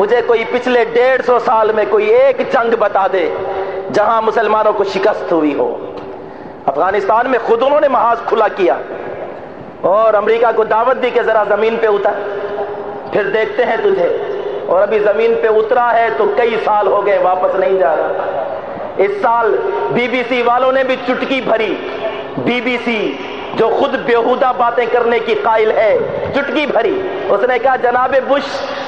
مجھے کوئی پچھلے ڈیڑھ سو سال میں کوئی ایک جنگ بتا دے جہاں مسلمانوں کو شکست ہوئی ہو۔ افغانستان میں خود انہوں نے محاذ کھلا کیا اور امریکہ کو دعوت دی کہ ذرا زمین پہ اتر۔ پھر دیکھتے ہیں تجھے۔ اور ابھی زمین پہ اترا ہے تو کئی سال ہو گئے واپس نہیں جا رہا۔ اس سال بی بی سی والوں نے بھی چٹکی بھری۔ بی بی سی جو خود بےحودہ باتیں کرنے کی قائل ہے، چٹکی بھری۔ اس نے کہا جناب بش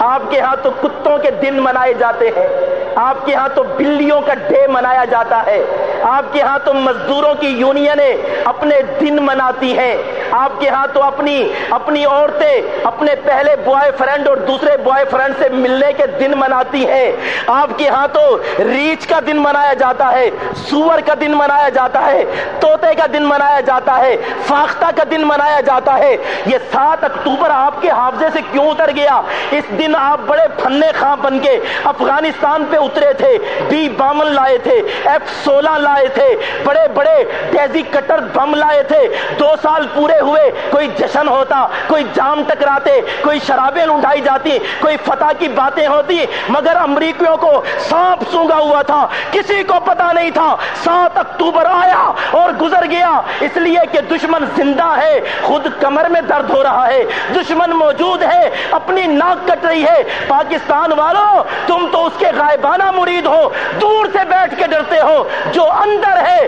آپ کے ہاں تو کتوں کے دن منائے جاتے ہیں؟ آپ کے ہاں تو بلیوں کا ڈے منایا جاتا ہے۔ آپ کے ہاں تو مزدوروں کی یونینیں اپنے دن مناتی ہیں۔ آپ کے ہاں تو اپنی اپنی عورتیں اپنے پہلے بوائے فرینڈ اور دوسرے بوائے فرینڈ سے ملنے کے دن مناتی ہیں۔ آپ کے ہاں تو ریچ کا دن منایا جاتا ہے، سور کا دن منایا جاتا ہے توتے کا دن منایا جاتا ہے، فاختہ کا دن منایا جاتا ہے۔ یہ سات اکتوبر آپ کے حافظے سے کیوں اتر گیا؟ اس دن آپ بڑے پھنے خاں بن کے افغانستان پہ اترے تھے، بی بامن لائے تھے، ایف سولہ لائے تھے، بڑے بڑے ڈیزی کٹر بم لائے تھے۔ دو سال پورے ہوئے، کوئی جشن ہوتا، کوئی جام ٹکراتے، کوئی شرابیں اٹھائی جاتی، کوئی فتح کی باتیں ہوتی، مگر امریکیوں کو سانپ سونگا ہوا تھا، کسی کو پتا نہیں تھا۔ سات اکتوبر آیا اور گزر گیا، اس لیے کہ دشمن زندہ ہے، خود کمر میں درد ہو رہا ہے، دشمن موجود ہے، اپنی ناک کٹ رہی ہے۔ پاکستان والوں تم تو اس کے غائبانہ مرید ہو، دور سے بیٹھ کے ڈرتے ہو، جو اندر ہے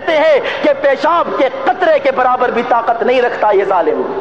کہتے ہیں کہ پیشاب کے قطرے کے برابر بھی طاقت نہیں رکھتا یہ ظالم۔